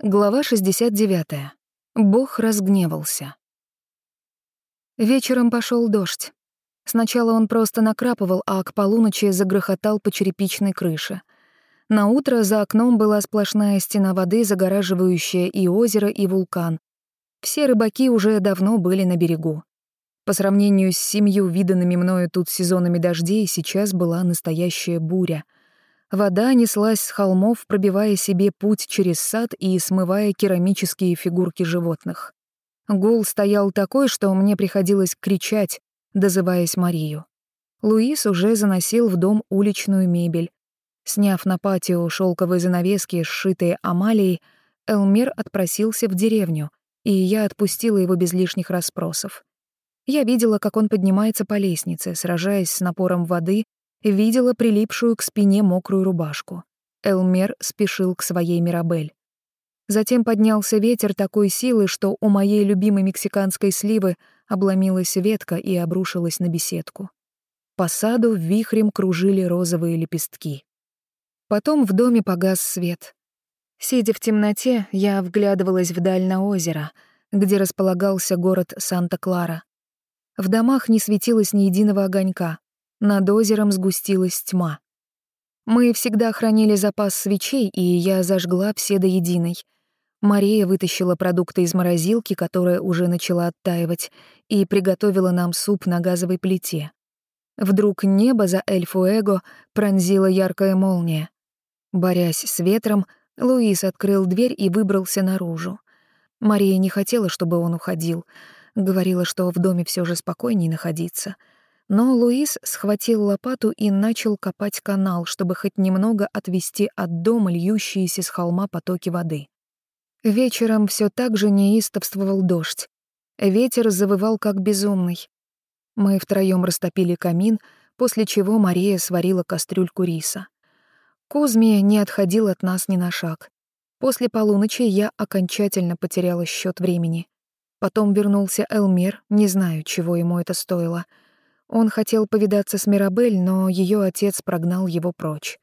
Глава 69. Бог разгневался. Вечером пошел дождь. Сначала он просто накрапывал, а к полуночи загрохотал по черепичной крыше. На утро за окном была сплошная стена воды, загораживающая и озеро, и вулкан. Все рыбаки уже давно были на берегу. По сравнению с семью виданными мною тут сезонами дождей, сейчас была настоящая буря — Вода неслась с холмов, пробивая себе путь через сад и смывая керамические фигурки животных. Гул стоял такой, что мне приходилось кричать, дозываясь Марию. Луис уже заносил в дом уличную мебель. Сняв на патио шелковые занавески, сшитые Амалией, Элмер отпросился в деревню, и я отпустила его без лишних расспросов. Я видела, как он поднимается по лестнице, сражаясь с напором воды видела прилипшую к спине мокрую рубашку. Элмер спешил к своей Мирабель. Затем поднялся ветер такой силы, что у моей любимой мексиканской сливы обломилась ветка и обрушилась на беседку. По саду вихрем кружили розовые лепестки. Потом в доме погас свет. Сидя в темноте, я вглядывалась вдаль на озеро, где располагался город Санта-Клара. В домах не светилось ни единого огонька, над озером сгустилась тьма. Мы всегда хранили запас свечей, и я зажгла все до единой. Мария вытащила продукты из морозилки, которая уже начала оттаивать, и приготовила нам суп на газовой плите. Вдруг небо за Эль-Фуэго пронзила яркая молния. Борясь с ветром, Луис открыл дверь и выбрался наружу. Мария не хотела, чтобы он уходил. Говорила, что в доме все же спокойнее находиться — но Луис схватил лопату и начал копать канал, чтобы хоть немного отвести от дома льющиеся с холма потоки воды. Вечером все так же неистовствовал дождь. Ветер завывал как безумный. Мы втроем растопили камин, после чего Мария сварила кастрюльку риса. Кузми не отходил от нас ни на шаг. После полуночи я окончательно потеряла счет времени. Потом вернулся Элмер, не знаю, чего ему это стоило — он хотел повидаться с Мирабель, но ее отец прогнал его прочь.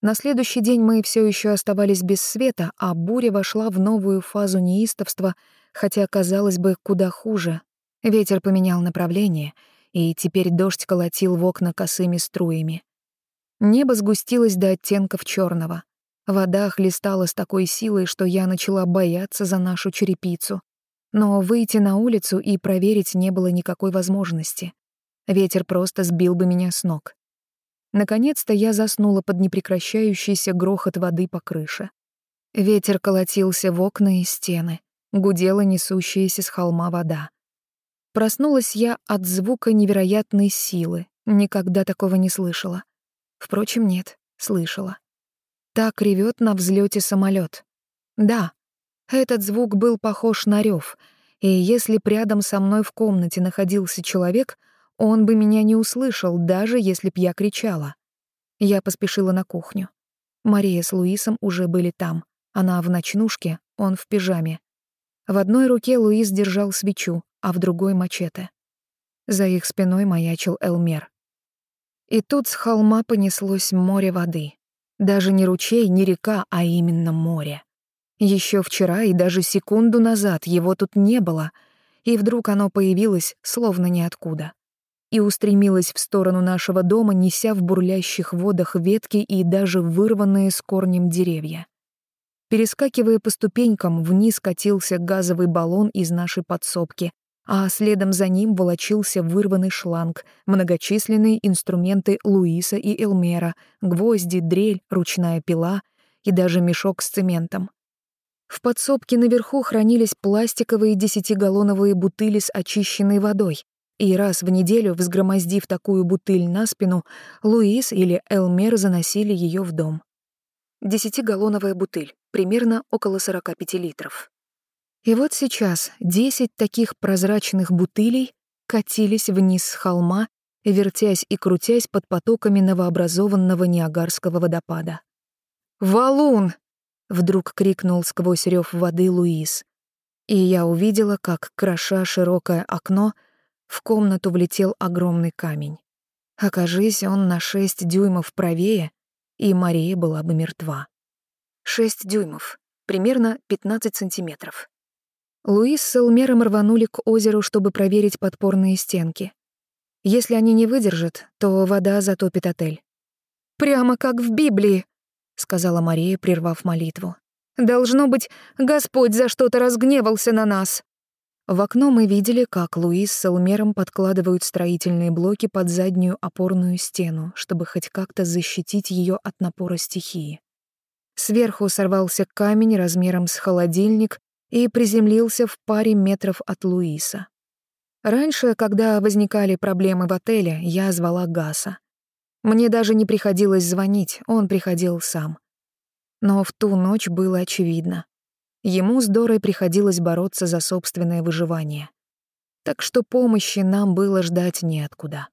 На следующий день мы все еще оставались без света, а буря вошла в новую фазу неистовства, хотя, казалось бы, куда хуже. Ветер поменял направление, и теперь дождь колотил в окна косыми струями. Небо сгустилось до оттенков черного. Вода хлестала с такой силой, что я начала бояться за нашу черепицу. Но выйти на улицу и проверить не было никакой возможности. Ветер просто сбил бы меня с ног. Наконец-то я заснула под непрекращающийся грохот воды по крыше. Ветер колотился в окна и стены, гудела несущаяся с холма вода. Проснулась я от звука невероятной силы, никогда такого не слышала. Впрочем, нет, слышала. Так ревет на взлете самолет. Да, этот звук был похож на рев, и если рядом со мной в комнате находился человек — он бы меня не услышал, даже если б я кричала. Я поспешила на кухню. Мария с Луисом уже были там. Она в ночнушке, он в пижаме. В одной руке Луис держал свечу, а в другой — мачете. За их спиной маячил Элмер. И тут с холма понеслось море воды. Даже не ручей, не река, а именно море. Еще вчера и даже секунду назад его тут не было, и вдруг оно появилось словно ниоткуда и устремилась в сторону нашего дома, неся в бурлящих водах ветки и даже вырванные с корнем деревья. Перескакивая по ступенькам, вниз катился газовый баллон из нашей подсобки, а следом за ним волочился вырванный шланг, многочисленные инструменты Луиса и Элмера, гвозди, дрель, ручная пила и даже мешок с цементом. В подсобке наверху хранились пластиковые десятигаллоновые бутыли с очищенной водой, и раз в неделю, взгромоздив такую бутыль на спину, Луис или Элмер заносили ее в дом. Десятигаллоновая бутыль, примерно около 45 литров. И вот сейчас десять таких прозрачных бутылей катились вниз с холма, вертясь и крутясь под потоками новообразованного Ниагарского водопада. «Валун!» — вдруг крикнул сквозь рев воды Луис. И я увидела, как, кроша широкое окно, — в комнату влетел огромный камень. Окажись он на шесть дюймов правее, и Мария была бы мертва. Шесть дюймов. примерно 15 сантиметров. Луис с Элмером рванули к озеру, чтобы проверить подпорные стенки. Если они не выдержат, то вода затопит отель. «Прямо как в Библии», — сказала Мария, прервав молитву. «Должно быть, Господь за что-то разгневался на нас». В окно мы видели, как Луис с Элмером подкладывают строительные блоки под заднюю опорную стену, чтобы хоть как-то защитить ее от напора стихии. Сверху сорвался камень размером с холодильник и приземлился в паре метров от Луиса. Раньше, когда возникали проблемы в отеле, я звала Гаса. Мне даже не приходилось звонить, он приходил сам. Но в ту ночь было очевидно. Ему с Дорой приходилось бороться за собственное выживание. Так что помощи нам было ждать неоткуда.